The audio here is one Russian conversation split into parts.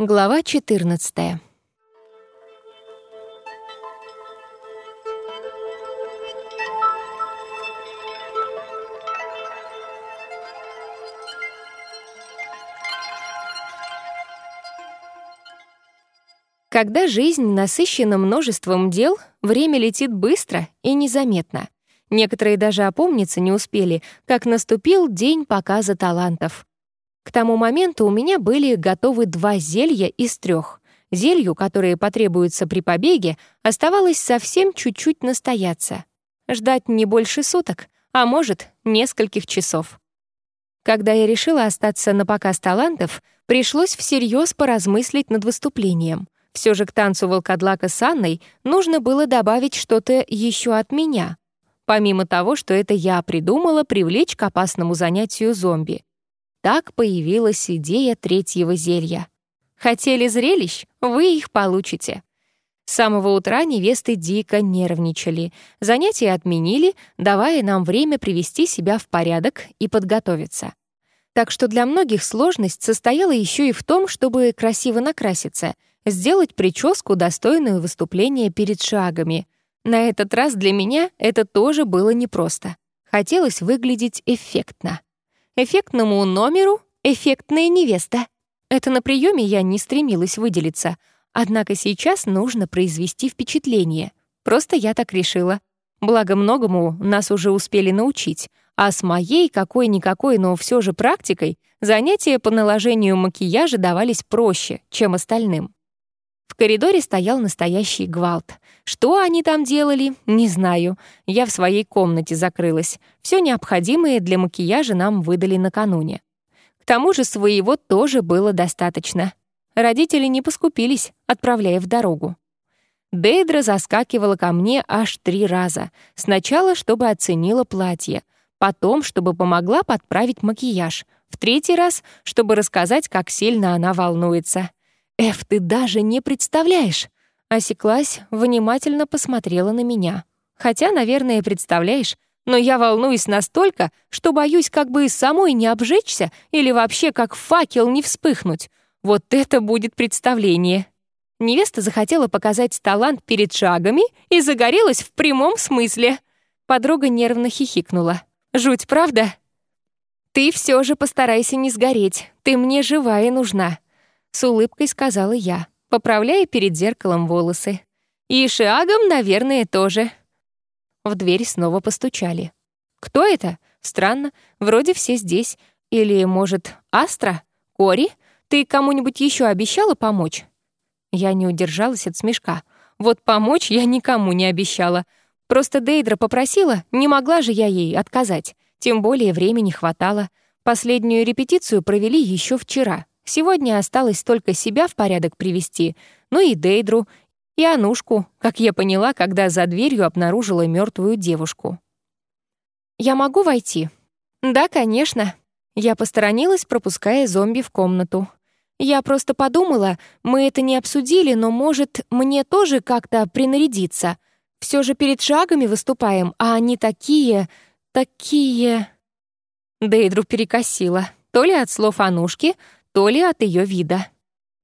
Глава 14. Когда жизнь насыщена множеством дел, время летит быстро и незаметно. Некоторые даже опомниться не успели, как наступил день показа талантов. К тому моменту у меня были готовы два зелья из трех. Зелью, которые потребуются при побеге, оставалось совсем чуть-чуть настояться. Ждать не больше суток, а может, нескольких часов. Когда я решила остаться на показ талантов, пришлось всерьез поразмыслить над выступлением. Все же к танцу волкодлака с Анной нужно было добавить что-то еще от меня. Помимо того, что это я придумала привлечь к опасному занятию зомби. Так появилась идея третьего зелья. Хотели зрелищ? Вы их получите. С самого утра невесты дико нервничали. Занятия отменили, давая нам время привести себя в порядок и подготовиться. Так что для многих сложность состояла еще и в том, чтобы красиво накраситься, сделать прическу, достойную выступления перед шагами. На этот раз для меня это тоже было непросто. Хотелось выглядеть эффектно. Эффектному номеру эффектная невеста. Это на приеме я не стремилась выделиться, однако сейчас нужно произвести впечатление. Просто я так решила. Благо многому нас уже успели научить, а с моей какой-никакой, но все же практикой занятия по наложению макияжа давались проще, чем остальным. В коридоре стоял настоящий гвалт. Что они там делали, не знаю. Я в своей комнате закрылась. Все необходимое для макияжа нам выдали накануне. К тому же своего тоже было достаточно. Родители не поскупились, отправляя в дорогу. Дейдра заскакивала ко мне аж три раза. Сначала, чтобы оценила платье, потом, чтобы помогла подправить макияж, в третий раз, чтобы рассказать, как сильно она волнуется. «Эф, ты даже не представляешь!» Осеклась, внимательно посмотрела на меня. Хотя, наверное, представляешь, но я волнуюсь настолько, что боюсь как бы самой не обжечься или вообще как факел не вспыхнуть. Вот это будет представление. Невеста захотела показать талант перед шагами и загорелась в прямом смысле. Подруга нервно хихикнула. «Жуть, правда?» «Ты все же постарайся не сгореть. Ты мне живая нужна», с улыбкой сказала я, поправляя перед зеркалом волосы. И шагом, наверное, тоже. В дверь снова постучали. Кто это? Странно, вроде все здесь. Или, может, Астра? Кори? Ты кому-нибудь еще обещала помочь? Я не удержалась от смешка. Вот помочь я никому не обещала. Просто Дейдра попросила, не могла же я ей отказать. Тем более времени хватало. Последнюю репетицию провели еще вчера. Сегодня осталось только себя в порядок привести, ну и Дейдру, и Анушку, как я поняла, когда за дверью обнаружила мертвую девушку. «Я могу войти?» «Да, конечно». Я посторонилась, пропуская зомби в комнату. Я просто подумала, мы это не обсудили, но, может, мне тоже как-то принарядиться. Все же перед шагами выступаем, а они такие, такие... Дейдру перекосила. То ли от слов Анушки, то ли от ее вида.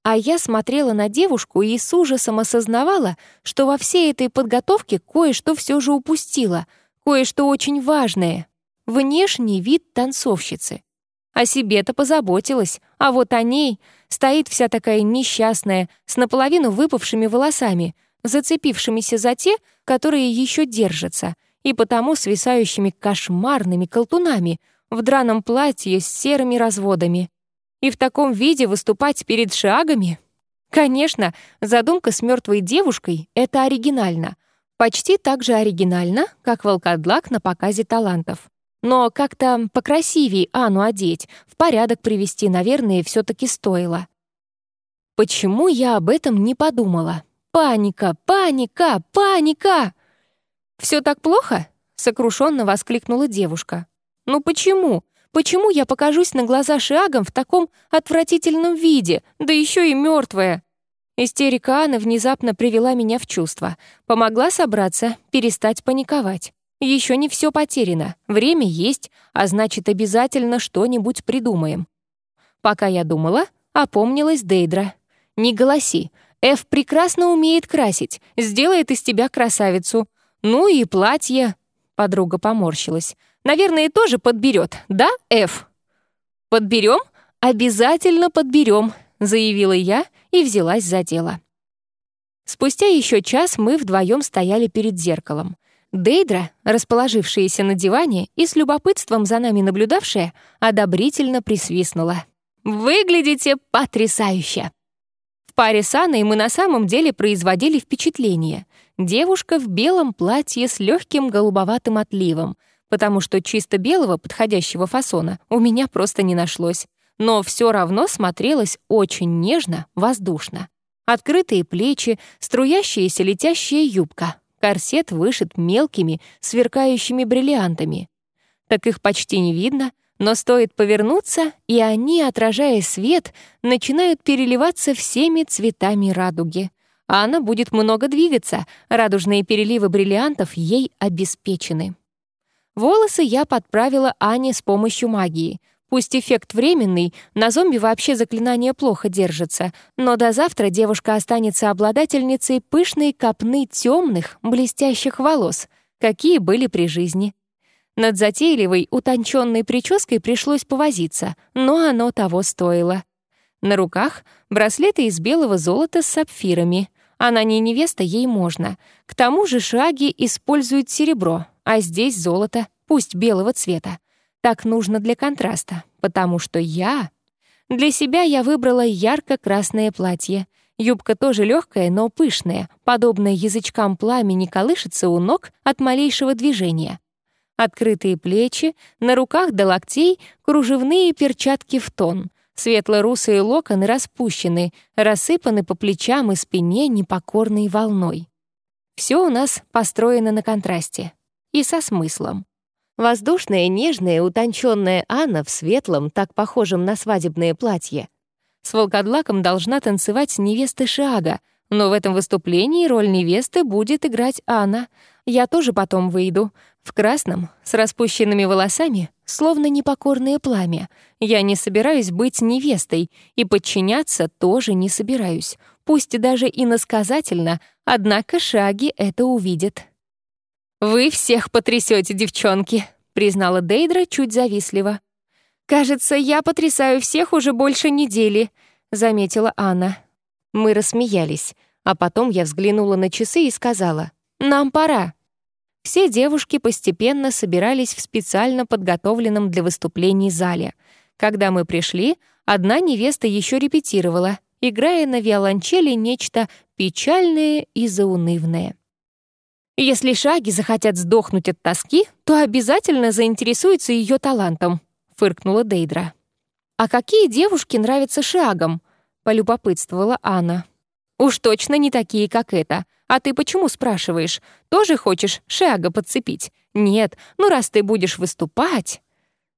А я смотрела на девушку и с ужасом осознавала, что во всей этой подготовке кое-что все же упустила, кое-что очень важное — внешний вид танцовщицы. О себе-то позаботилась, а вот о ней стоит вся такая несчастная, с наполовину выпавшими волосами, зацепившимися за те, которые еще держатся, и потому свисающими кошмарными колтунами в драном платье с серыми разводами. И в таком виде выступать перед шагами? Конечно, задумка с мертвой девушкой — это оригинально. Почти так же оригинально, как волкодлак на показе талантов. Но как-то покрасивее Анну одеть, в порядок привести, наверное, все таки стоило. Почему я об этом не подумала? Паника, паника, паника! Все так плохо? сокрушенно воскликнула девушка. Ну почему? Почему я покажусь на глаза Шиагам в таком отвратительном виде, да еще и мертвая? Истерика Анны внезапно привела меня в чувство, помогла собраться, перестать паниковать. Еще не все потеряно, время есть, а значит, обязательно что-нибудь придумаем. Пока я думала, опомнилась Дейдра. «Не голоси. Эф прекрасно умеет красить, сделает из тебя красавицу. Ну и платье...» Подруга поморщилась. «Наверное, тоже подберет, да, Эф?» «Подберем? Обязательно подберем», заявила я и взялась за дело. Спустя еще час мы вдвоем стояли перед зеркалом. Дейдра, расположившаяся на диване и с любопытством за нами наблюдавшая, одобрительно присвистнула. «Выглядите потрясающе!» В паре с Анной мы на самом деле производили впечатление. Девушка в белом платье с легким голубоватым отливом, потому что чисто белого подходящего фасона у меня просто не нашлось. Но все равно смотрелась очень нежно, воздушно. Открытые плечи, струящаяся летящая юбка, корсет вышит мелкими, сверкающими бриллиантами. Так их почти не видно, но стоит повернуться, и они, отражая свет, начинают переливаться всеми цветами радуги. А она будет много двигаться, радужные переливы бриллиантов ей обеспечены. Волосы я подправила Ане с помощью магии — Пусть эффект временный, на зомби вообще заклинание плохо держится, но до завтра девушка останется обладательницей пышной копны темных, блестящих волос, какие были при жизни. Над затейливой, утонченной прической пришлось повозиться, но оно того стоило. На руках браслеты из белого золота с сапфирами. Она не невеста, ей можно. К тому же шаги используют серебро, а здесь золото, пусть белого цвета. Так нужно для контраста, потому что я... Для себя я выбрала ярко-красное платье. Юбка тоже легкая, но пышная, подобная язычкам пламени колышется у ног от малейшего движения. Открытые плечи, на руках до локтей кружевные перчатки в тон. Светло-русые локоны распущены, рассыпаны по плечам и спине непокорной волной. Все у нас построено на контрасте и со смыслом. Воздушная, нежная, утонченная Анна в светлом, так похожем на свадебное платье. С волкодлаком должна танцевать невеста Шиага, но в этом выступлении роль невесты будет играть Анна. Я тоже потом выйду. В красном, с распущенными волосами, словно непокорное пламя. Я не собираюсь быть невестой, и подчиняться тоже не собираюсь. Пусть даже иносказательно, однако Шаги это увидит. «Вы всех потрясете, девчонки», — признала Дейдра чуть завистливо. «Кажется, я потрясаю всех уже больше недели», — заметила Анна. Мы рассмеялись, а потом я взглянула на часы и сказала, «Нам пора». Все девушки постепенно собирались в специально подготовленном для выступлений зале. Когда мы пришли, одна невеста еще репетировала, играя на виолончели нечто печальное и заунывное. Если шаги захотят сдохнуть от тоски, то обязательно заинтересуются ее талантом», — фыркнула Дейдра. «А какие девушки нравятся шагам?» — полюбопытствовала Анна. «Уж точно не такие, как эта. А ты почему спрашиваешь? Тоже хочешь шага подцепить? Нет, ну раз ты будешь выступать...»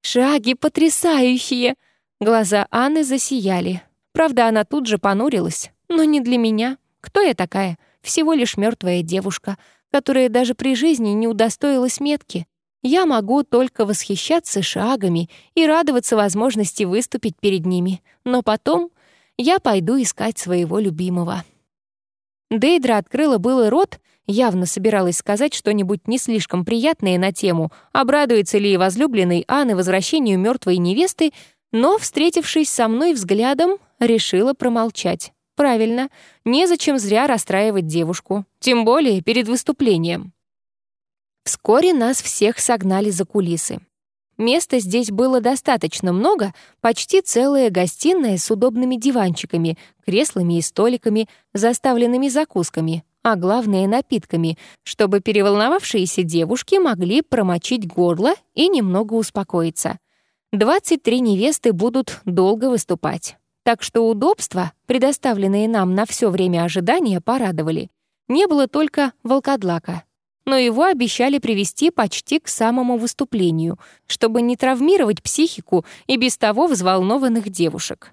«Шаги потрясающие!» Глаза Анны засияли. Правда, она тут же понурилась. «Но не для меня. Кто я такая? Всего лишь мертвая девушка которая даже при жизни не удостоилась метки. Я могу только восхищаться шагами и радоваться возможности выступить перед ними, но потом я пойду искать своего любимого. Дейдра открыла было рот, явно собиралась сказать что-нибудь не слишком приятное на тему, обрадуется ли возлюбленный Анны возвращению мертвой невесты, но, встретившись со мной взглядом, решила промолчать. Правильно, незачем зря расстраивать девушку, тем более перед выступлением. Вскоре нас всех согнали за кулисы. Места здесь было достаточно много, почти целая гостиная с удобными диванчиками, креслами и столиками, заставленными закусками, а главное — напитками, чтобы переволновавшиеся девушки могли промочить горло и немного успокоиться. 23 невесты будут долго выступать. Так что удобства, предоставленные нам на все время ожидания, порадовали. Не было только волкодлака. Но его обещали привести почти к самому выступлению, чтобы не травмировать психику и без того взволнованных девушек.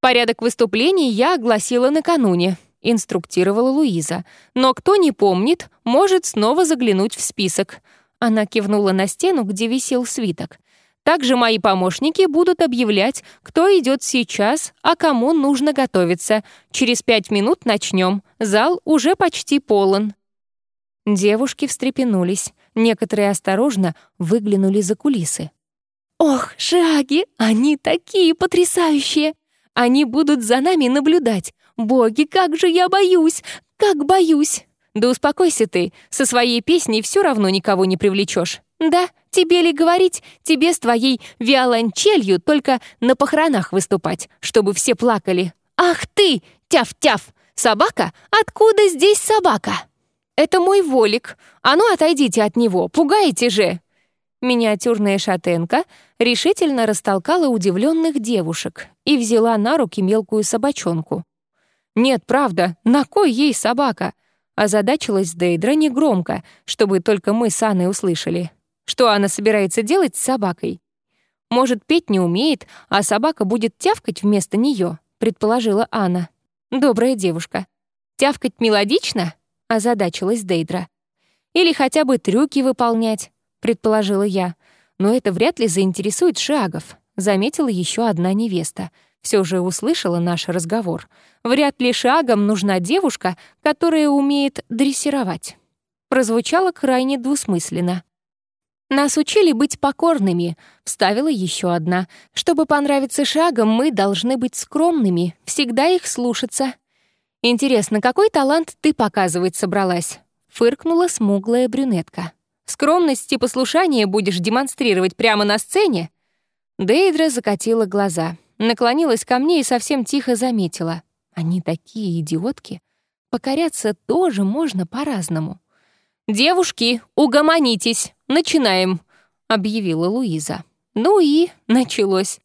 «Порядок выступлений я огласила накануне», — инструктировала Луиза. «Но кто не помнит, может снова заглянуть в список». Она кивнула на стену, где висел свиток. Также мои помощники будут объявлять, кто идет сейчас, а кому нужно готовиться. Через пять минут начнем. Зал уже почти полон». Девушки встрепенулись. Некоторые осторожно выглянули за кулисы. «Ох, шаги, они такие потрясающие! Они будут за нами наблюдать. Боги, как же я боюсь! Как боюсь!» «Да успокойся ты, со своей песней все равно никого не привлечешь. Да, тебе ли говорить, тебе с твоей виолончелью только на похоронах выступать, чтобы все плакали. Ах ты, тяф-тяф, собака? Откуда здесь собака?» «Это мой волик. А ну, отойдите от него, пугаете же!» Миниатюрная шатенка решительно растолкала удивленных девушек и взяла на руки мелкую собачонку. «Нет, правда, на кой ей собака?» Озадачилась Дейдра негромко, чтобы только мы с Анной услышали. Что она собирается делать с собакой? Может, петь не умеет, а собака будет тявкать вместо нее, предположила Анна. Добрая девушка. Тявкать мелодично? Озадачилась Дейдра. Или хотя бы трюки выполнять, предположила я. Но это вряд ли заинтересует Шагов, заметила еще одна невеста — все же услышала наш разговор. Вряд ли шагом нужна девушка, которая умеет дрессировать. Прозвучало крайне двусмысленно. «Нас учили быть покорными», — вставила еще одна. «Чтобы понравиться шагом, мы должны быть скромными, всегда их слушаться». «Интересно, какой талант ты показывать собралась?» — фыркнула смуглая брюнетка. «Скромность и послушание будешь демонстрировать прямо на сцене?» Дейдра закатила глаза наклонилась ко мне и совсем тихо заметила. Они такие идиотки. Покоряться тоже можно по-разному. «Девушки, угомонитесь, начинаем», — объявила Луиза. Ну и началось.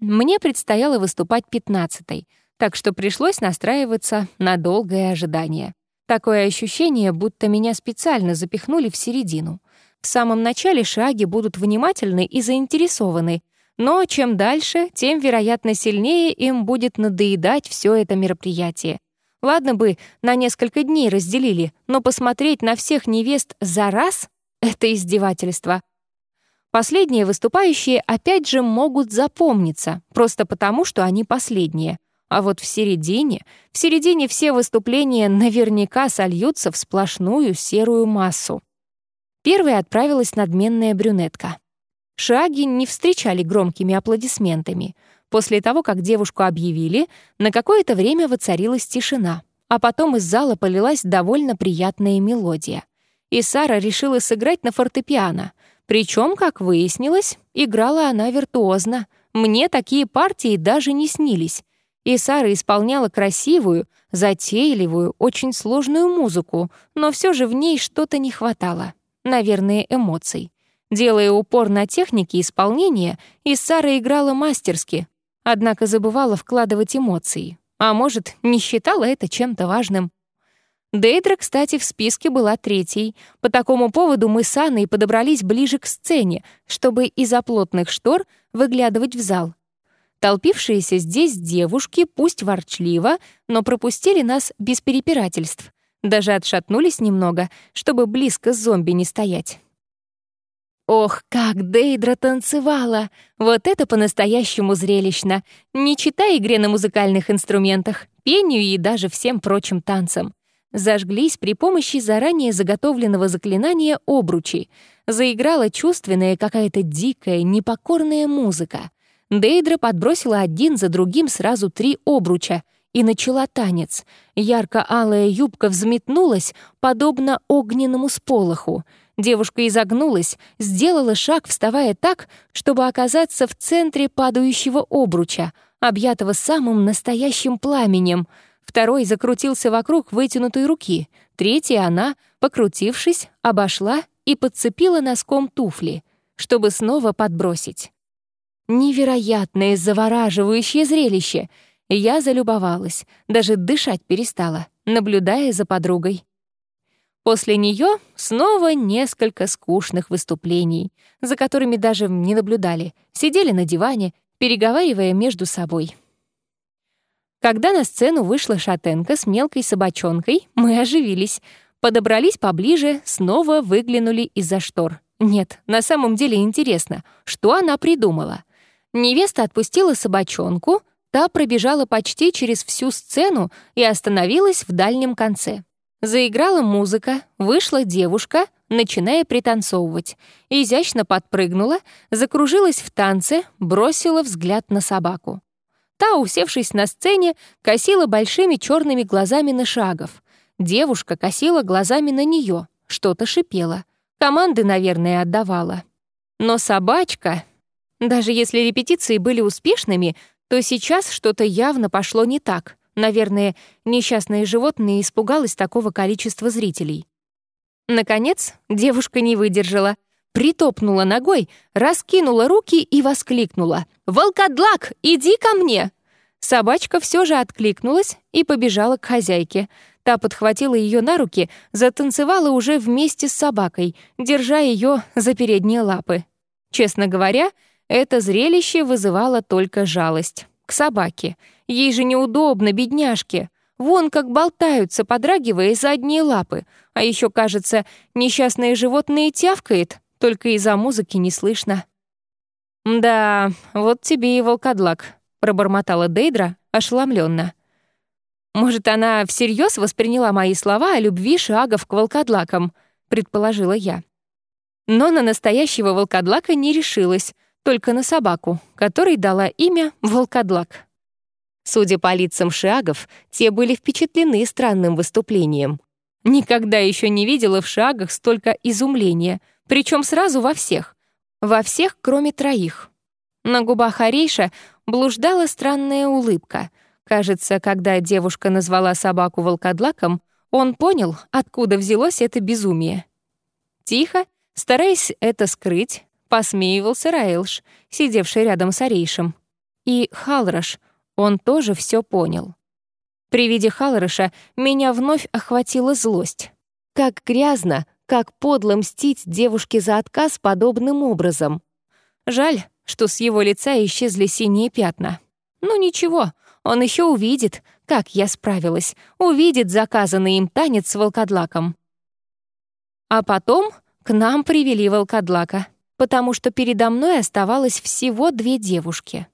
Мне предстояло выступать пятнадцатой, так что пришлось настраиваться на долгое ожидание. Такое ощущение, будто меня специально запихнули в середину. В самом начале шаги будут внимательны и заинтересованы — но чем дальше, тем, вероятно, сильнее им будет надоедать все это мероприятие. Ладно бы на несколько дней разделили, но посмотреть на всех невест за раз — это издевательство. Последние выступающие опять же могут запомниться, просто потому, что они последние. А вот в середине, в середине все выступления наверняка сольются в сплошную серую массу. Первой отправилась надменная брюнетка. Шаги не встречали громкими аплодисментами. После того, как девушку объявили, на какое-то время воцарилась тишина, а потом из зала полилась довольно приятная мелодия. И Сара решила сыграть на фортепиано. Причем, как выяснилось, играла она виртуозно. Мне такие партии даже не снились. И Сара исполняла красивую, затейливую, очень сложную музыку, но все же в ней что-то не хватало. Наверное, эмоций. Делая упор на технике исполнения, Иссара играла мастерски, однако забывала вкладывать эмоции. А может, не считала это чем-то важным. Дейдра, кстати, в списке была третьей. По такому поводу мы с Анной подобрались ближе к сцене, чтобы из-за плотных штор выглядывать в зал. Толпившиеся здесь девушки, пусть ворчливо, но пропустили нас без перепирательств. Даже отшатнулись немного, чтобы близко с зомби не стоять. Ох, как Дейдра танцевала! Вот это по-настоящему зрелищно! Не читай игре на музыкальных инструментах, пению и даже всем прочим танцам. Зажглись при помощи заранее заготовленного заклинания обручи. Заиграла чувственная какая-то дикая, непокорная музыка. Дейдра подбросила один за другим сразу три обруча и начала танец. Ярко-алая юбка взметнулась, подобно огненному сполоху — Девушка изогнулась, сделала шаг, вставая так, чтобы оказаться в центре падающего обруча, объятого самым настоящим пламенем. Второй закрутился вокруг вытянутой руки. Третья она, покрутившись, обошла и подцепила носком туфли, чтобы снова подбросить. Невероятное, завораживающее зрелище. Я залюбовалась, даже дышать перестала, наблюдая за подругой. После нее снова несколько скучных выступлений, за которыми даже не наблюдали, сидели на диване, переговаривая между собой. Когда на сцену вышла шатенка с мелкой собачонкой, мы оживились, подобрались поближе, снова выглянули из-за штор. Нет, на самом деле интересно, что она придумала. Невеста отпустила собачонку, та пробежала почти через всю сцену и остановилась в дальнем конце. Заиграла музыка, вышла девушка, начиная пританцовывать, изящно подпрыгнула, закружилась в танце, бросила взгляд на собаку. Та, усевшись на сцене, косила большими черными глазами на шагов. Девушка косила глазами на нее, что-то шипела. Команды, наверное, отдавала. Но собачка... Даже если репетиции были успешными, то сейчас что-то явно пошло не так. Наверное, несчастное животное испугалось такого количества зрителей. Наконец, девушка не выдержала, притопнула ногой, раскинула руки и воскликнула. «Волкодлак, иди ко мне!» Собачка все же откликнулась и побежала к хозяйке. Та подхватила ее на руки, затанцевала уже вместе с собакой, держа ее за передние лапы. Честно говоря, это зрелище вызывало только жалость. К собаке. Ей же неудобно, бедняжке. Вон как болтаются, подрагивая задние лапы. А еще, кажется, несчастное животное тявкает, только из-за музыки не слышно. «Да, вот тебе и волкодлак», — пробормотала Дейдра ошеломленно. «Может, она всерьез восприняла мои слова о любви шагов к волкодлакам?» — предположила я. Но на настоящего волкодлака не решилась, только на собаку, которой дала имя Волкодлак. Судя по лицам шагов, те были впечатлены странным выступлением. Никогда еще не видела в шагах столько изумления, причем сразу во всех. Во всех, кроме троих. На губах Арейша блуждала странная улыбка — Кажется, когда девушка назвала собаку волкодлаком, он понял, откуда взялось это безумие. Тихо, стараясь это скрыть, посмеивался Раэлш, сидевший рядом с Арейшем. И Халраш, он тоже все понял. При виде Халраша меня вновь охватила злость. Как грязно, как подло мстить девушке за отказ подобным образом. Жаль, что с его лица исчезли синие пятна. Ну ничего, он еще увидит, как я справилась, увидит заказанный им танец с волкодлаком. А потом к нам привели волкодлака, потому что передо мной оставалось всего две девушки.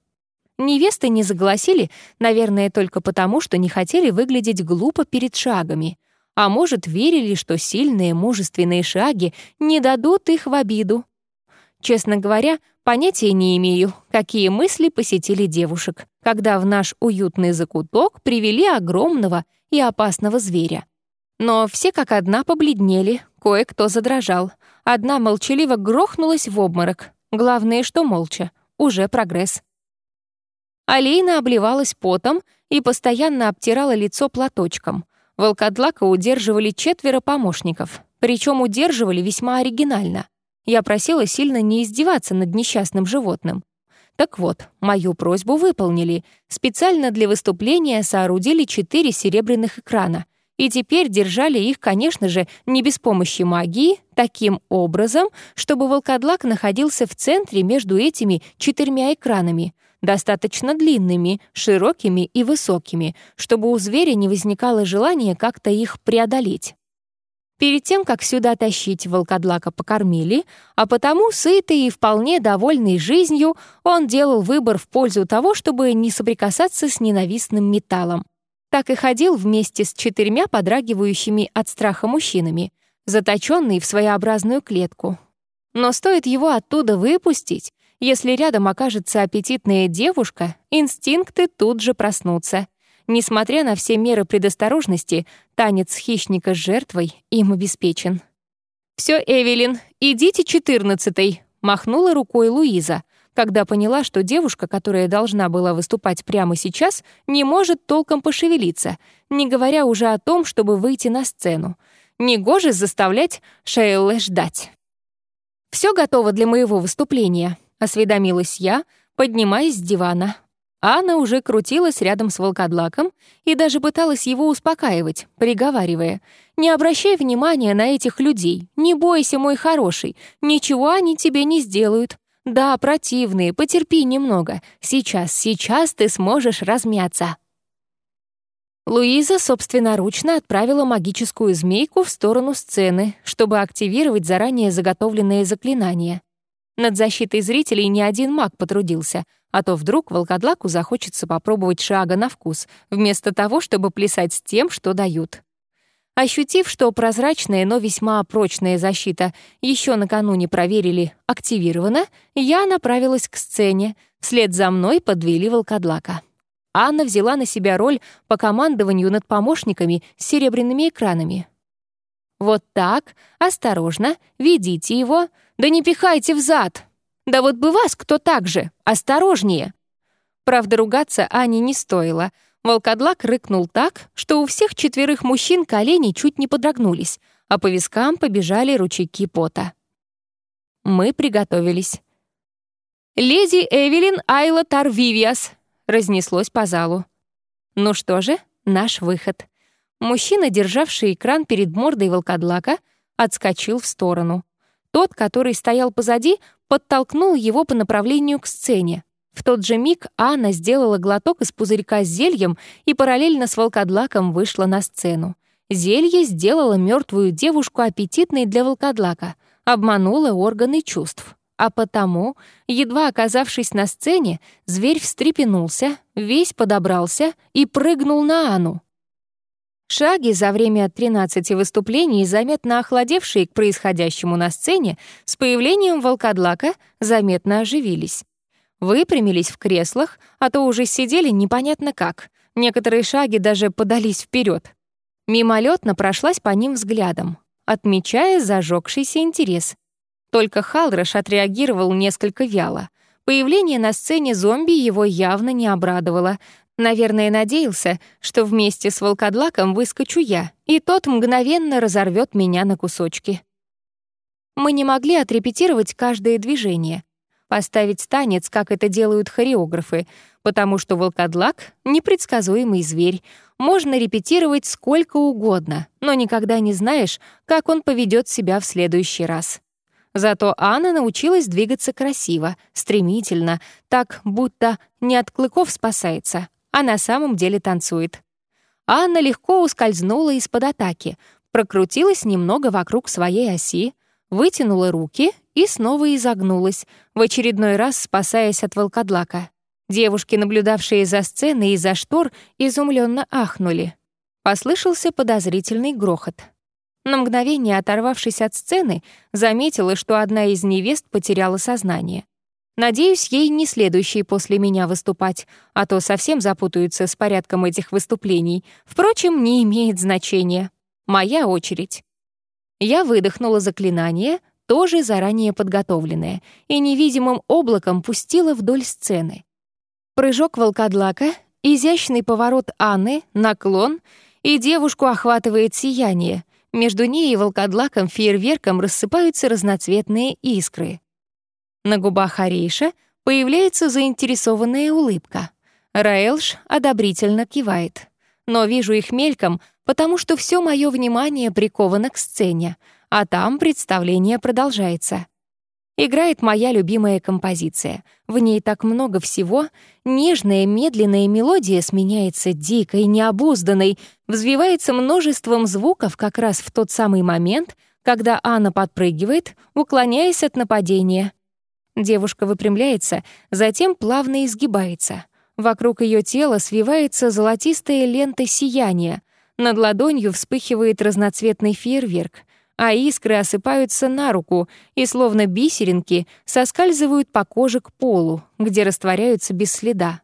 Невесты не загласили, наверное, только потому, что не хотели выглядеть глупо перед шагами, а может, верили, что сильные, мужественные шаги не дадут их в обиду. Честно говоря, Понятия не имею, какие мысли посетили девушек, когда в наш уютный закуток привели огромного и опасного зверя. Но все как одна побледнели, кое-кто задрожал. Одна молчаливо грохнулась в обморок. Главное, что молча. Уже прогресс. Алейна обливалась потом и постоянно обтирала лицо платочком. Волкодлака удерживали четверо помощников. Причем удерживали весьма оригинально. Я просила сильно не издеваться над несчастным животным. Так вот, мою просьбу выполнили. Специально для выступления соорудили четыре серебряных экрана. И теперь держали их, конечно же, не без помощи магии, таким образом, чтобы волкодлак находился в центре между этими четырьмя экранами, достаточно длинными, широкими и высокими, чтобы у зверя не возникало желания как-то их преодолеть. Перед тем, как сюда тащить волкодлака покормили, а потому, сытый и вполне довольный жизнью, он делал выбор в пользу того, чтобы не соприкасаться с ненавистным металлом. Так и ходил вместе с четырьмя подрагивающими от страха мужчинами, заточенный в своеобразную клетку. Но стоит его оттуда выпустить, если рядом окажется аппетитная девушка, инстинкты тут же проснутся. Несмотря на все меры предосторожности, танец хищника с жертвой им обеспечен. «Все, Эвелин, идите четырнадцатой», — махнула рукой Луиза, когда поняла, что девушка, которая должна была выступать прямо сейчас, не может толком пошевелиться, не говоря уже о том, чтобы выйти на сцену. Негоже заставлять Шейле ждать. «Все готово для моего выступления», — осведомилась я, поднимаясь с дивана. Анна уже крутилась рядом с волкодлаком и даже пыталась его успокаивать, приговаривая, «Не обращай внимания на этих людей, не бойся, мой хороший, ничего они тебе не сделают. Да, противные, потерпи немного, сейчас, сейчас ты сможешь размяться». Луиза собственноручно отправила магическую змейку в сторону сцены, чтобы активировать заранее заготовленные заклинания. Над защитой зрителей ни один маг потрудился, а то вдруг волкодлаку захочется попробовать шага на вкус, вместо того, чтобы плясать с тем, что дают. Ощутив, что прозрачная, но весьма прочная защита еще накануне проверили, активирована, я направилась к сцене, вслед за мной подвели волкодлака. Анна взяла на себя роль по командованию над помощниками с серебряными экранами. «Вот так, осторожно, ведите его, да не пихайте в зад! Да вот бы вас кто так же, осторожнее!» Правда, ругаться Ане не стоило. Волкодлак рыкнул так, что у всех четверых мужчин колени чуть не подрогнулись, а по вискам побежали ручейки пота. Мы приготовились. «Леди Эвелин Айла Тарвивиас», разнеслось по залу. Ну что же, наш выход. Мужчина, державший экран перед мордой волкодлака, отскочил в сторону. Тот, который стоял позади, подтолкнул его по направлению к сцене. В тот же миг Анна сделала глоток из пузырька с зельем и параллельно с волкодлаком вышла на сцену. Зелье сделало мертвую девушку аппетитной для волкодлака, обмануло органы чувств. А потому, едва оказавшись на сцене, зверь встрепенулся, весь подобрался и прыгнул на Ану. Шаги за время 13 выступлений, заметно охладевшие к происходящему на сцене, с появлением волкодлака заметно оживились. Выпрямились в креслах, а то уже сидели непонятно как. Некоторые шаги даже подались вперед. Мимолетно прошлась по ним взглядом, отмечая зажегшийся интерес. Только Халрош отреагировал несколько вяло. Появление на сцене зомби его явно не обрадовало. Наверное, надеялся, что вместе с волкодлаком выскочу я, и тот мгновенно разорвет меня на кусочки. Мы не могли отрепетировать каждое движение, поставить танец, как это делают хореографы, потому что волкодлак — непредсказуемый зверь. Можно репетировать сколько угодно, но никогда не знаешь, как он поведет себя в следующий раз. Зато Анна научилась двигаться красиво, стремительно, так будто не от клыков спасается, а на самом деле танцует. Анна легко ускользнула из-под атаки, прокрутилась немного вокруг своей оси, вытянула руки и снова изогнулась, в очередной раз спасаясь от волкодлака. Девушки, наблюдавшие за сценой из-за штор, изумленно ахнули. Послышался подозрительный грохот. На мгновение, оторвавшись от сцены, заметила, что одна из невест потеряла сознание. Надеюсь, ей не следующей после меня выступать, а то совсем запутаются с порядком этих выступлений. Впрочем, не имеет значения. Моя очередь. Я выдохнула заклинание, тоже заранее подготовленное, и невидимым облаком пустила вдоль сцены. Прыжок волкодлака, изящный поворот Анны, наклон, и девушку охватывает сияние — между ней и волкодлаком фейерверком рассыпаются разноцветные искры. На губах Арейша появляется заинтересованная улыбка. Раэлш одобрительно кивает. Но вижу их мельком, потому что все мое внимание приковано к сцене, а там представление продолжается. Играет моя любимая композиция. В ней так много всего. Нежная, медленная мелодия сменяется дикой, необузданной, взвивается множеством звуков как раз в тот самый момент, когда Анна подпрыгивает, уклоняясь от нападения. Девушка выпрямляется, затем плавно изгибается. Вокруг ее тела свивается золотистая лента сияния. Над ладонью вспыхивает разноцветный фейерверк — а искры осыпаются на руку и, словно бисеринки, соскальзывают по коже к полу, где растворяются без следа.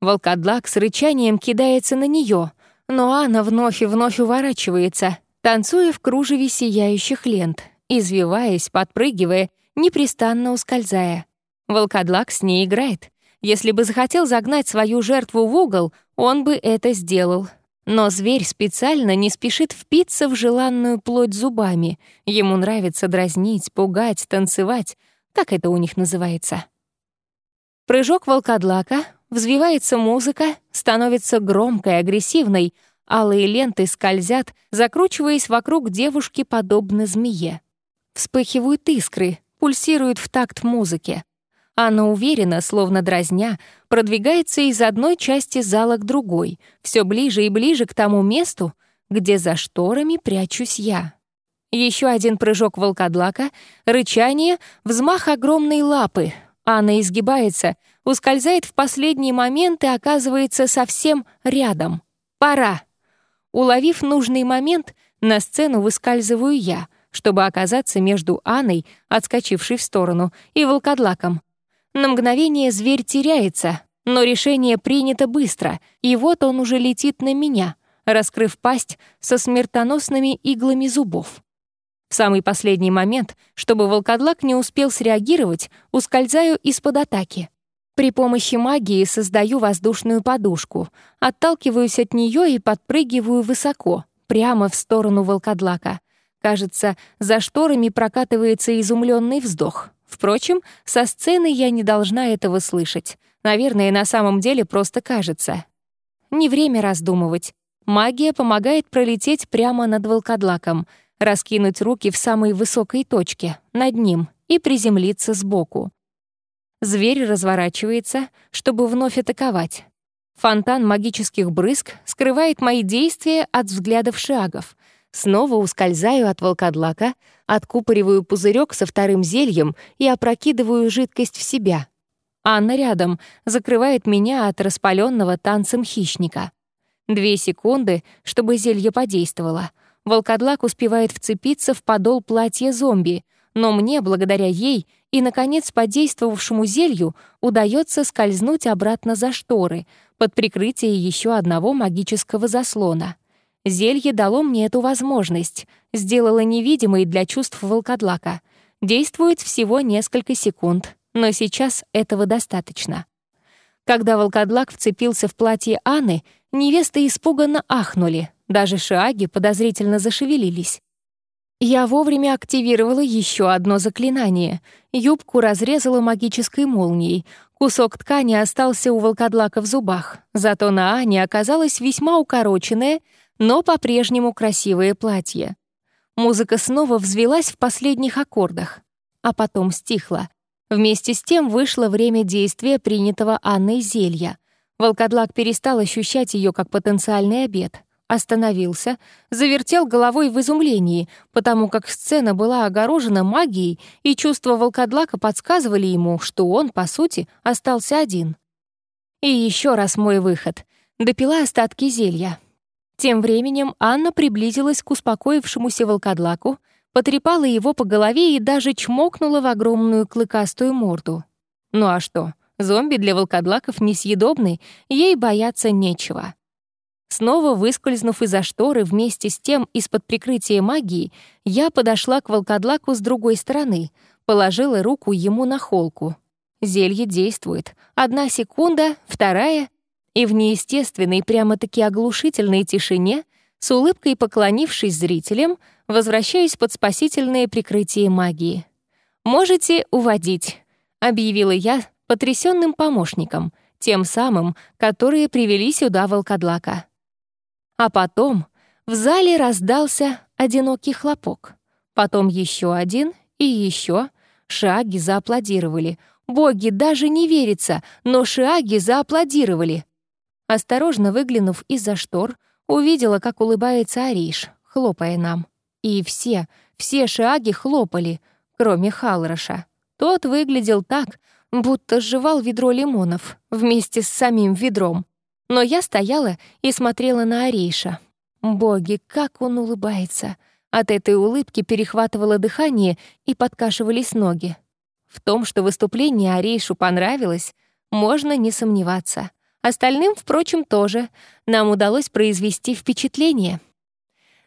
Волкодлак с рычанием кидается на нее, но Анна вновь и вновь уворачивается, танцуя в кружеве сияющих лент, извиваясь, подпрыгивая, непрестанно ускользая. Волкодлак с ней играет. Если бы захотел загнать свою жертву в угол, он бы это сделал. Но зверь специально не спешит впиться в желанную плоть зубами. Ему нравится дразнить, пугать, танцевать. Как это у них называется? Прыжок волкодлака, взвивается музыка, становится громкой, агрессивной, алые ленты скользят, закручиваясь вокруг девушки подобно змее. Вспыхивают искры, пульсируют в такт музыки. Анна уверенно, словно дразня, продвигается из одной части зала к другой, все ближе и ближе к тому месту, где за шторами прячусь я. Еще один прыжок волкодлака, рычание, взмах огромной лапы. Анна изгибается, ускользает в последний момент и оказывается совсем рядом. Пора. Уловив нужный момент, на сцену выскальзываю я, чтобы оказаться между Анной, отскочившей в сторону, и волкодлаком. На мгновение зверь теряется, но решение принято быстро, и вот он уже летит на меня, раскрыв пасть со смертоносными иглами зубов. В самый последний момент, чтобы волкодлак не успел среагировать, ускользаю из-под атаки. При помощи магии создаю воздушную подушку, отталкиваюсь от нее и подпрыгиваю высоко, прямо в сторону волкодлака. Кажется, за шторами прокатывается изумленный вздох. Впрочем, со сцены я не должна этого слышать. Наверное, на самом деле просто кажется. Не время раздумывать. Магия помогает пролететь прямо над волкодлаком, раскинуть руки в самой высокой точке, над ним, и приземлиться сбоку. Зверь разворачивается, чтобы вновь атаковать. Фонтан магических брызг скрывает мои действия от взглядов шагов. Снова ускользаю от волкодлака, откупориваю пузырек со вторым зельем и опрокидываю жидкость в себя. Анна рядом закрывает меня от распаленного танцем хищника. Две секунды, чтобы зелье подействовало. Волкодлак успевает вцепиться в подол платья зомби, но мне, благодаря ей и, наконец, подействовавшему зелью, удается скользнуть обратно за шторы, под прикрытие еще одного магического заслона. Зелье дало мне эту возможность, сделало невидимой для чувств волкодлака. Действует всего несколько секунд, но сейчас этого достаточно. Когда волкодлак вцепился в платье Анны, невесты испуганно ахнули, даже шиаги подозрительно зашевелились. Я вовремя активировала еще одно заклинание. Юбку разрезала магической молнией. Кусок ткани остался у волкодлака в зубах. Зато на Ане оказалось весьма укороченное, но по-прежнему красивое платье. Музыка снова взвелась в последних аккордах, а потом стихла. Вместе с тем вышло время действия принятого Анной зелья. Волкодлак перестал ощущать ее как потенциальный обед. Остановился, завертел головой в изумлении, потому как сцена была огорожена магией, и чувства волкодлака подсказывали ему, что он, по сути, остался один. И еще раз мой выход. Допила остатки зелья. Тем временем Анна приблизилась к успокоившемуся волкодлаку, потрепала его по голове и даже чмокнула в огромную клыкастую морду. Ну а что, зомби для волкодлаков несъедобный, ей бояться нечего. Снова выскользнув из-за шторы вместе с тем из-под прикрытия магии, я подошла к волкодлаку с другой стороны, положила руку ему на холку. Зелье действует. Одна секунда, вторая, и в неестественной, прямо-таки оглушительной тишине, с улыбкой поклонившись зрителям, возвращаюсь под спасительное прикрытие магии. «Можете уводить», — объявила я потрясенным помощникам, тем самым, которые привели сюда волкодлака. А потом в зале раздался одинокий хлопок. Потом еще один и еще. Шаги зааплодировали. Боги, даже не верится, но шаги зааплодировали. Осторожно выглянув из-за штор, увидела, как улыбается Ариш, хлопая нам. И все, все шаги хлопали, кроме Халроша. Тот выглядел так, будто сживал ведро лимонов вместе с самим ведром. Но я стояла и смотрела на Арейша. Боги, как он улыбается! От этой улыбки перехватывало дыхание и подкашивались ноги. В том, что выступление Арейшу понравилось, можно не сомневаться — Остальным, впрочем, тоже. Нам удалось произвести впечатление.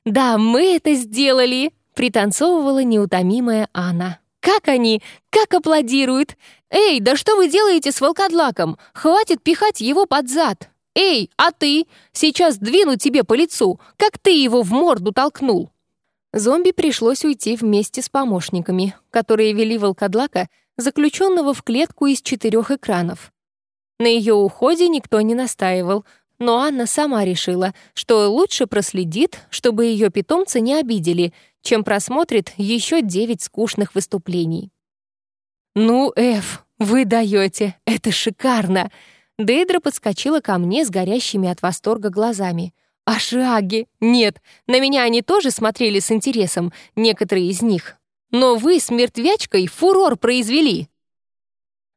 «Да, мы это сделали!» — пританцовывала неутомимая Анна. «Как они? Как аплодируют! Эй, да что вы делаете с волкодлаком? Хватит пихать его под зад! Эй, а ты? Сейчас двину тебе по лицу! Как ты его в морду толкнул!» Зомби пришлось уйти вместе с помощниками, которые вели волкодлака, заключенного в клетку из четырех экранов. На ее уходе никто не настаивал, но Анна сама решила, что лучше проследит, чтобы ее питомца не обидели, чем просмотрит еще девять скучных выступлений. «Ну, Эф, «Вы даете! Это шикарно!» Дейдра подскочила ко мне с горящими от восторга глазами. «А шаги? Нет, на меня они тоже смотрели с интересом, некоторые из них. Но вы с мертвячкой фурор произвели!»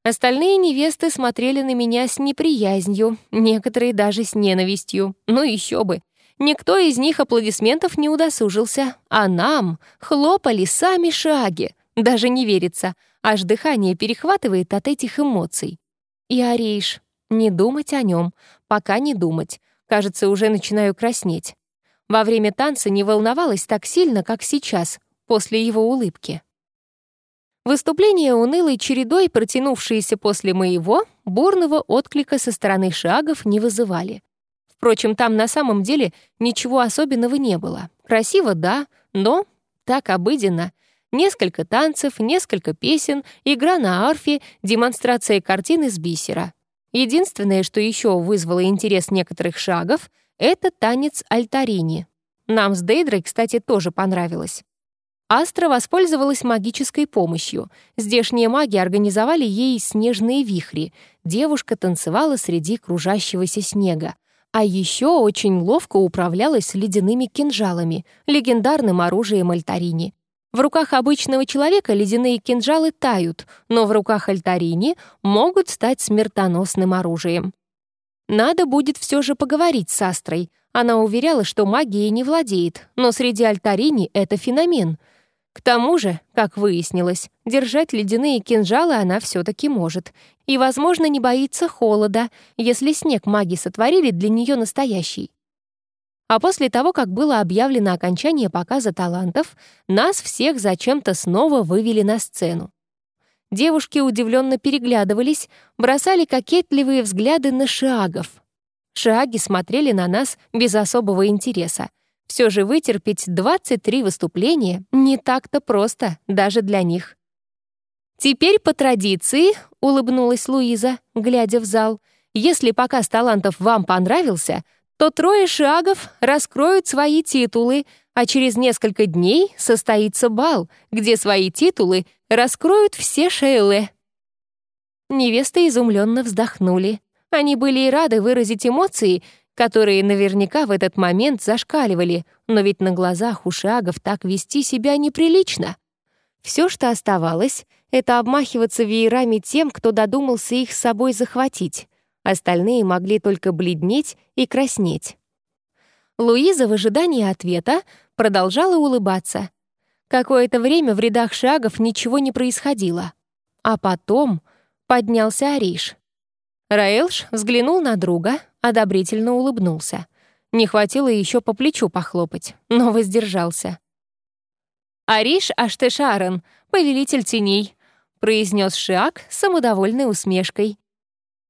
Остальные невесты смотрели на меня с неприязнью, некоторые даже с ненавистью. Ну еще бы. Никто из них аплодисментов не удосужился, а нам хлопали сами шаги. Даже не верится, аж дыхание перехватывает от этих эмоций. И Ариш, не думать о нем, пока не думать. Кажется, уже начинаю краснеть. Во время танца не волновалась так сильно, как сейчас, после его улыбки. Выступление унылой чередой, протянувшиеся после моего, бурного отклика со стороны шагов не вызывали. Впрочем, там на самом деле ничего особенного не было. Красиво, да, но так обыденно. Несколько танцев, несколько песен, игра на арфе, демонстрация картин из бисера. Единственное, что еще вызвало интерес некоторых шагов, это танец альтарини. Нам с Дейдрой, кстати, тоже понравилось. Астра воспользовалась магической помощью. Здешние маги организовали ей снежные вихри. Девушка танцевала среди кружащегося снега. А еще очень ловко управлялась ледяными кинжалами, легендарным оружием Альтарини. В руках обычного человека ледяные кинжалы тают, но в руках Альтарини могут стать смертоносным оружием. Надо будет все же поговорить с Астрой. Она уверяла, что магией не владеет, но среди Альтарини это феномен — к тому же, как выяснилось, держать ледяные кинжалы она все-таки может. И, возможно, не боится холода, если снег маги сотворили для нее настоящий. А после того, как было объявлено окончание показа талантов, нас всех зачем-то снова вывели на сцену. Девушки удивленно переглядывались, бросали кокетливые взгляды на шагов. Шаги смотрели на нас без особого интереса, все же вытерпеть 23 выступления не так-то просто, даже для них. «Теперь по традиции», — улыбнулась Луиза, глядя в зал, «если показ талантов вам понравился, то трое шагов раскроют свои титулы, а через несколько дней состоится бал, где свои титулы раскроют все шейлы». Невесты изумленно вздохнули. Они были и рады выразить эмоции, которые наверняка в этот момент зашкаливали, но ведь на глазах у шагов так вести себя неприлично. Все, что оставалось, это обмахиваться веерами тем, кто додумался их с собой захватить. Остальные могли только бледнеть и краснеть. Луиза в ожидании ответа продолжала улыбаться. Какое-то время в рядах шагов ничего не происходило. А потом поднялся Ариш. Раэлш взглянул на друга, одобрительно улыбнулся. Не хватило еще по плечу похлопать, но воздержался. «Ариш Аштешарен, повелитель теней», — произнес Шиак с самодовольной усмешкой.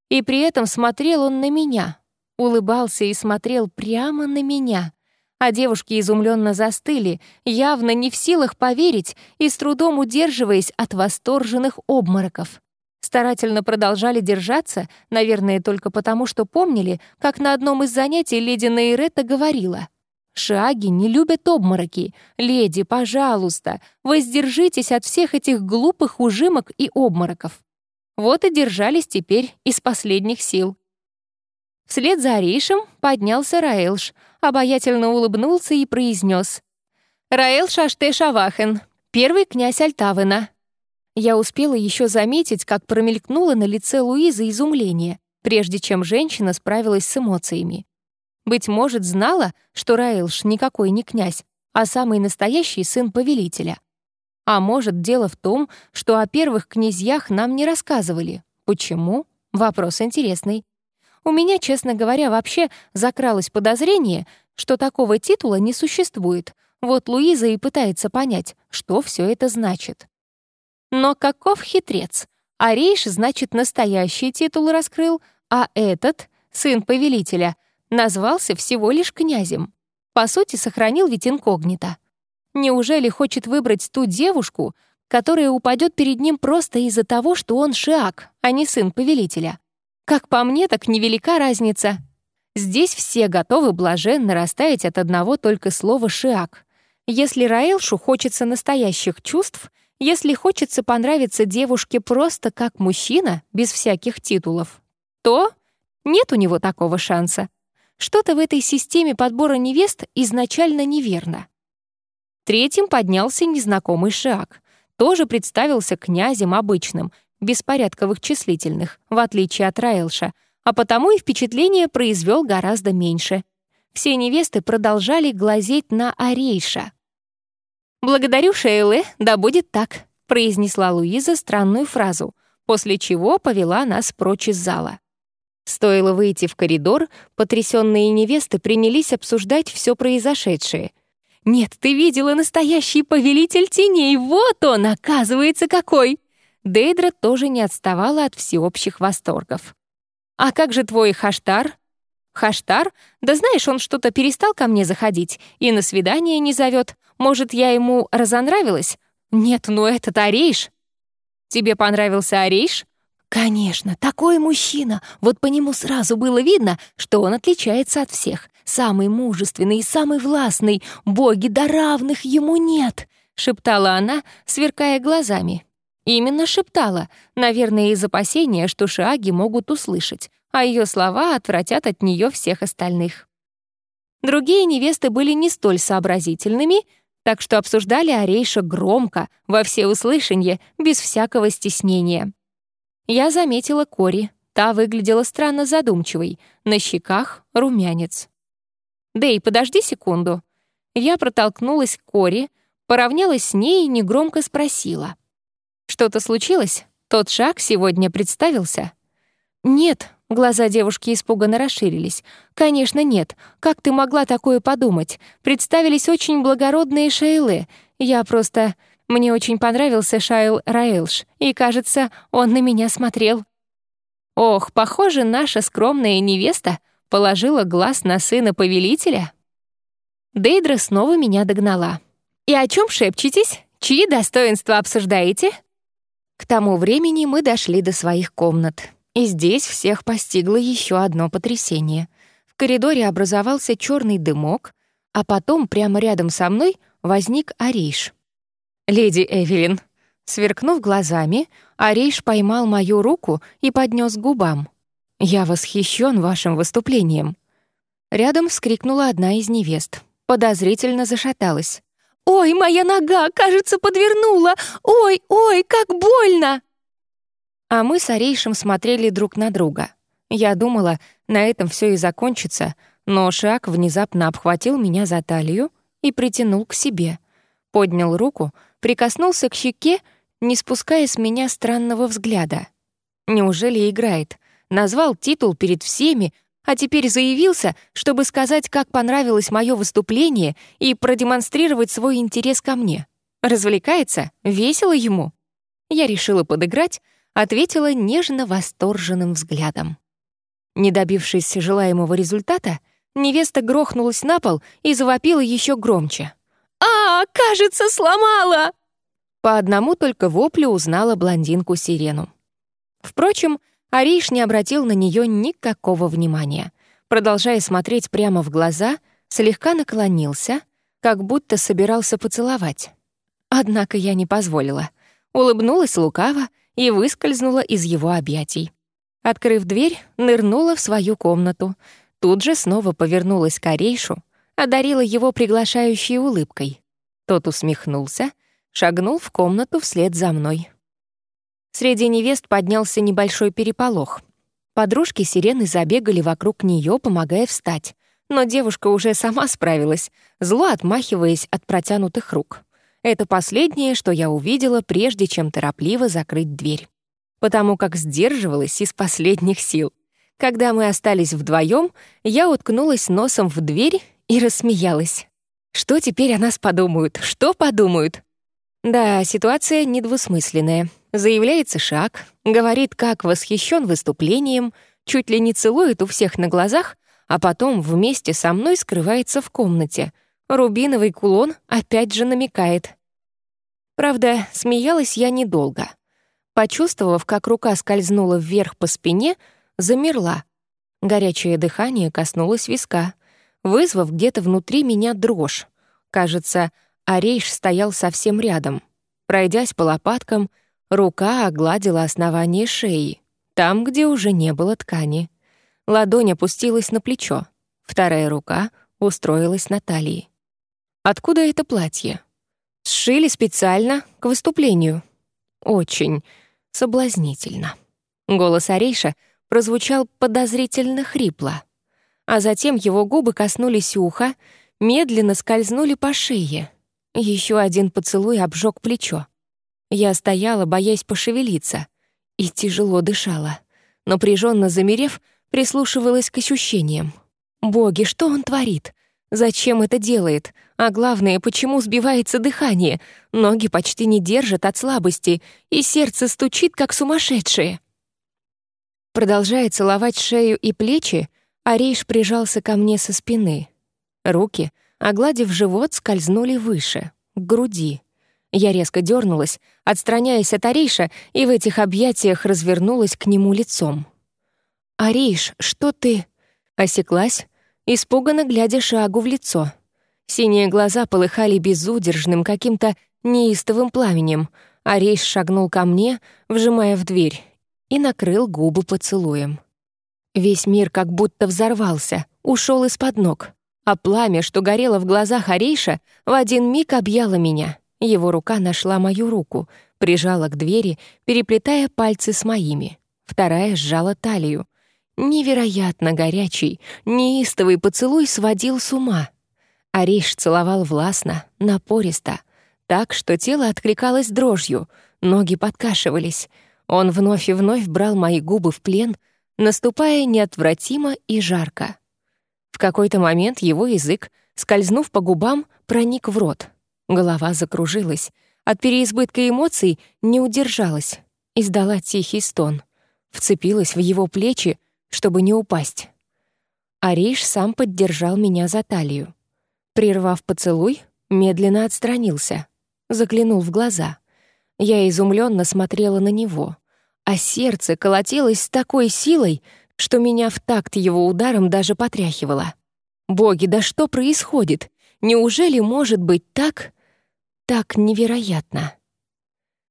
И при этом смотрел он на меня, улыбался и смотрел прямо на меня. А девушки изумленно застыли, явно не в силах поверить и с трудом удерживаясь от восторженных обмороков старательно продолжали держаться, наверное, только потому, что помнили, как на одном из занятий леди Нейретта говорила «Шаги не любят обмороки. Леди, пожалуйста, воздержитесь от всех этих глупых ужимок и обмороков». Вот и держались теперь из последних сил. Вслед за Аришем поднялся Раэлш, обаятельно улыбнулся и произнес «Раэлш Аште Шавахен, первый князь Альтавена, я успела еще заметить, как промелькнуло на лице Луизы изумление, прежде чем женщина справилась с эмоциями. Быть может, знала, что Раилш никакой не князь, а самый настоящий сын повелителя. А может, дело в том, что о первых князьях нам не рассказывали. Почему? Вопрос интересный. У меня, честно говоря, вообще закралось подозрение, что такого титула не существует. Вот Луиза и пытается понять, что все это значит. Но каков хитрец? Арейш, значит, настоящий титул раскрыл, а этот, сын повелителя, назвался всего лишь князем. По сути, сохранил ведь инкогнито. Неужели хочет выбрать ту девушку, которая упадет перед ним просто из-за того, что он шиак, а не сын повелителя? Как по мне, так невелика разница. Здесь все готовы блаженно растаять от одного только слова «шиак». Если Раэлшу хочется настоящих чувств — если хочется понравиться девушке просто как мужчина, без всяких титулов, то нет у него такого шанса. Что-то в этой системе подбора невест изначально неверно. Третьим поднялся незнакомый Шиак. Тоже представился князем обычным, беспорядковых числительных, в отличие от Раэлша, а потому и впечатление произвел гораздо меньше. Все невесты продолжали глазеть на Арейша. «Благодарю, Шейле, да будет так», — произнесла Луиза странную фразу, после чего повела нас прочь из зала. Стоило выйти в коридор, потрясенные невесты принялись обсуждать все произошедшее. «Нет, ты видела настоящий повелитель теней! Вот он, оказывается, какой!» Дейдра тоже не отставала от всеобщих восторгов. «А как же твой Хаштар?» «Хаштар? Да знаешь, он что-то перестал ко мне заходить и на свидание не зовет. Может, я ему разонравилась? Нет, ну этот Арейш!» «Тебе понравился Арейш?» Конечно, такой мужчина. Вот по нему сразу было видно, что он отличается от всех. Самый мужественный и самый властный. Боги да равных ему нет, шептала она, сверкая глазами. Именно шептала, наверное, из опасения, что шаги могут услышать, а ее слова отвратят от нее всех остальных. Другие невесты были не столь сообразительными, так что обсуждали Арейша громко, во всеуслышание, без всякого стеснения. Я заметила Кори. Та выглядела странно задумчивой. На щеках — румянец. «Дэй, подожди секунду». Я протолкнулась к Кори, поравнялась с ней и негромко спросила. «Что-то случилось? Тот шаг сегодня представился?» «Нет», — глаза девушки испуганно расширились. «Конечно, нет. Как ты могла такое подумать? Представились очень благородные шейлы. Я просто... Мне очень понравился Шайл Раэлш, и, кажется, он на меня смотрел. Ох, похоже, наша скромная невеста положила глаз на сына повелителя. Дейдра снова меня догнала. «И о чем шепчетесь? Чьи достоинства обсуждаете?» К тому времени мы дошли до своих комнат. И здесь всех постигло еще одно потрясение. В коридоре образовался черный дымок, а потом прямо рядом со мной возник Ариш. «Леди Эвелин». Сверкнув глазами, Арейш поймал мою руку и поднес к губам. «Я восхищен вашим выступлением». Рядом вскрикнула одна из невест. Подозрительно зашаталась. «Ой, моя нога, кажется, подвернула! Ой, ой, как больно!» А мы с Арейшем смотрели друг на друга. Я думала, на этом все и закончится, но Шак внезапно обхватил меня за талию и притянул к себе. Поднял руку — прикоснулся к щеке, не спуская с меня странного взгляда. Неужели играет? Назвал титул перед всеми, а теперь заявился, чтобы сказать, как понравилось мое выступление и продемонстрировать свой интерес ко мне. Развлекается? Весело ему? Я решила подыграть, ответила нежно-восторженным взглядом. Не добившись желаемого результата, невеста грохнулась на пол и завопила еще громче. «А, кажется, сломала!» По одному только воплю узнала блондинку-сирену. Впрочем, Ариш не обратил на нее никакого внимания. Продолжая смотреть прямо в глаза, слегка наклонился, как будто собирался поцеловать. Однако я не позволила. Улыбнулась лукаво и выскользнула из его объятий. Открыв дверь, нырнула в свою комнату. Тут же снова повернулась к Арейшу, одарила его приглашающей улыбкой. Тот усмехнулся, шагнул в комнату вслед за мной. Среди невест поднялся небольшой переполох. Подружки сирены забегали вокруг нее, помогая встать. Но девушка уже сама справилась, зло отмахиваясь от протянутых рук. Это последнее, что я увидела, прежде чем торопливо закрыть дверь. Потому как сдерживалась из последних сил. Когда мы остались вдвоем, я уткнулась носом в дверь и рассмеялась. Что теперь о нас подумают? Что подумают? Да, ситуация недвусмысленная. Заявляется шаг, говорит, как восхищен выступлением, чуть ли не целует у всех на глазах, а потом вместе со мной скрывается в комнате. Рубиновый кулон опять же намекает. Правда, смеялась я недолго. Почувствовав, как рука скользнула вверх по спине, замерла. Горячее дыхание коснулось виска вызвав где-то внутри меня дрожь. Кажется, Арейш стоял совсем рядом. Пройдясь по лопаткам, рука огладила основание шеи, там, где уже не было ткани. Ладонь опустилась на плечо, вторая рука устроилась на талии. Откуда это платье? Сшили специально к выступлению. Очень соблазнительно. Голос Арейша прозвучал подозрительно хрипло, а затем его губы коснулись уха, медленно скользнули по шее. Еще один поцелуй обжег плечо. Я стояла, боясь пошевелиться, и тяжело дышала. Напряженно замерев, прислушивалась к ощущениям. «Боги, что он творит? Зачем это делает? А главное, почему сбивается дыхание? Ноги почти не держат от слабости, и сердце стучит, как сумасшедшее». Продолжая целовать шею и плечи, Арейш прижался ко мне со спины. Руки, огладив живот, скользнули выше, к груди. Я резко дернулась, отстраняясь от Арейша, и в этих объятиях развернулась к нему лицом. «Арейш, что ты?» Осеклась, испуганно глядя шагу в лицо. Синие глаза полыхали безудержным, каким-то неистовым пламенем. Арейш шагнул ко мне, вжимая в дверь, и накрыл губы поцелуем. Весь мир как будто взорвался, ушел из-под ног, а пламя, что горело в глазах Арейша, в один миг объяло меня. Его рука нашла мою руку, прижала к двери, переплетая пальцы с моими. Вторая сжала талию. Невероятно горячий, неистовый поцелуй сводил с ума. Ариш целовал властно, напористо, так, что тело откликалось дрожью, ноги подкашивались. Он вновь и вновь брал мои губы в плен, наступая неотвратимо и жарко. В какой-то момент его язык, скользнув по губам, проник в рот — Голова закружилась. От переизбытка эмоций не удержалась. Издала тихий стон. Вцепилась в его плечи, чтобы не упасть. Ариш сам поддержал меня за талию. Прервав поцелуй, медленно отстранился. Заглянул в глаза. Я изумленно смотрела на него. А сердце колотилось с такой силой, что меня в такт его ударом даже потряхивало. «Боги, да что происходит? Неужели может быть так, так невероятно.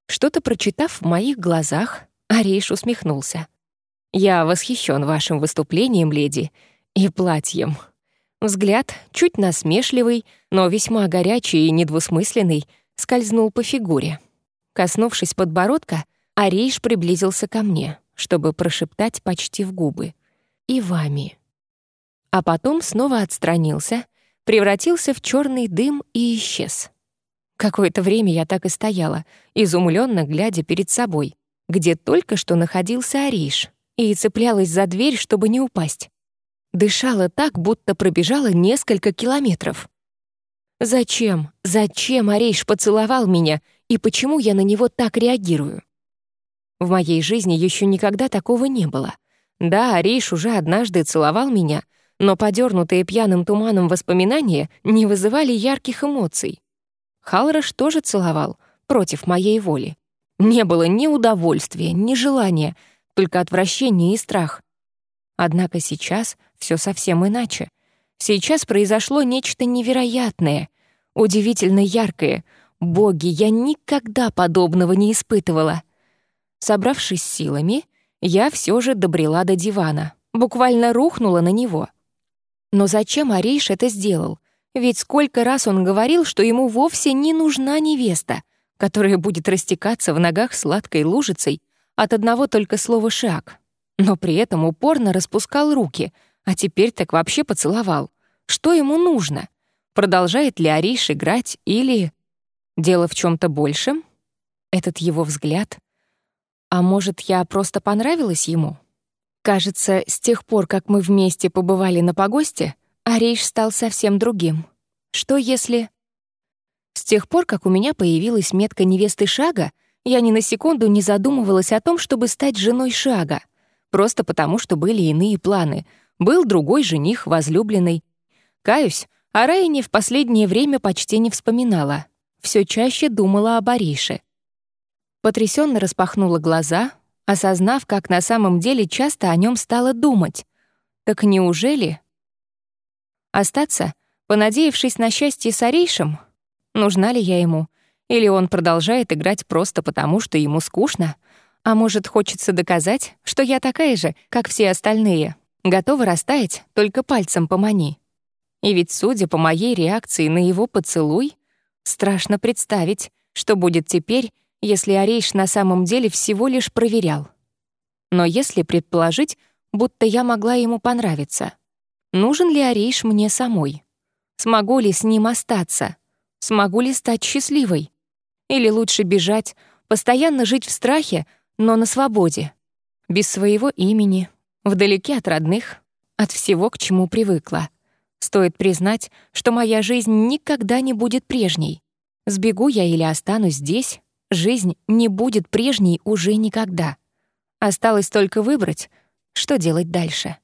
Что-то прочитав в моих глазах, Ариш усмехнулся. «Я восхищен вашим выступлением, леди, и платьем». Взгляд, чуть насмешливый, но весьма горячий и недвусмысленный, скользнул по фигуре. Коснувшись подбородка, Ариш приблизился ко мне, чтобы прошептать почти в губы. «И вами». А потом снова отстранился, превратился в черный дым и исчез. Какое-то время я так и стояла, изумленно глядя перед собой, где только что находился Ариш, и цеплялась за дверь, чтобы не упасть. Дышала так, будто пробежала несколько километров. Зачем? Зачем Ариш поцеловал меня, и почему я на него так реагирую? В моей жизни еще никогда такого не было. Да, Ариш уже однажды целовал меня, но подернутые пьяным туманом воспоминания не вызывали ярких эмоций. Халрош тоже целовал, против моей воли. Не было ни удовольствия, ни желания, только отвращение и страх. Однако сейчас все совсем иначе. Сейчас произошло нечто невероятное, удивительно яркое. Боги, я никогда подобного не испытывала. Собравшись силами, я все же добрела до дивана, буквально рухнула на него. Но зачем Ариш это сделал? Ведь сколько раз он говорил, что ему вовсе не нужна невеста, которая будет растекаться в ногах сладкой лужицей от одного только слова «шаг». Но при этом упорно распускал руки, а теперь так вообще поцеловал. Что ему нужно? Продолжает ли Ариш играть или... Дело в чем то большем? Этот его взгляд? А может, я просто понравилась ему? Кажется, с тех пор, как мы вместе побывали на погосте, Ариш стал совсем другим. Что если... С тех пор, как у меня появилась метка невесты Шага, я ни на секунду не задумывалась о том, чтобы стать женой Шага. Просто потому, что были иные планы. Был другой жених, возлюбленный. Каюсь, о Райане в последнее время почти не вспоминала. Все чаще думала о Борише. Потрясенно распахнула глаза, осознав, как на самом деле часто о нем стала думать. Так неужели Остаться, понадеявшись на счастье с Арейшем? Нужна ли я ему? Или он продолжает играть просто потому, что ему скучно? А может, хочется доказать, что я такая же, как все остальные, готова растаять, только пальцем помани. И ведь, судя по моей реакции на его поцелуй, страшно представить, что будет теперь, если Арейш на самом деле всего лишь проверял. Но если предположить, будто я могла ему понравиться, нужен ли Арейш мне самой? Смогу ли с ним остаться? Смогу ли стать счастливой? Или лучше бежать, постоянно жить в страхе, но на свободе, без своего имени, вдалеке от родных, от всего, к чему привыкла. Стоит признать, что моя жизнь никогда не будет прежней. Сбегу я или останусь здесь, жизнь не будет прежней уже никогда. Осталось только выбрать, что делать дальше.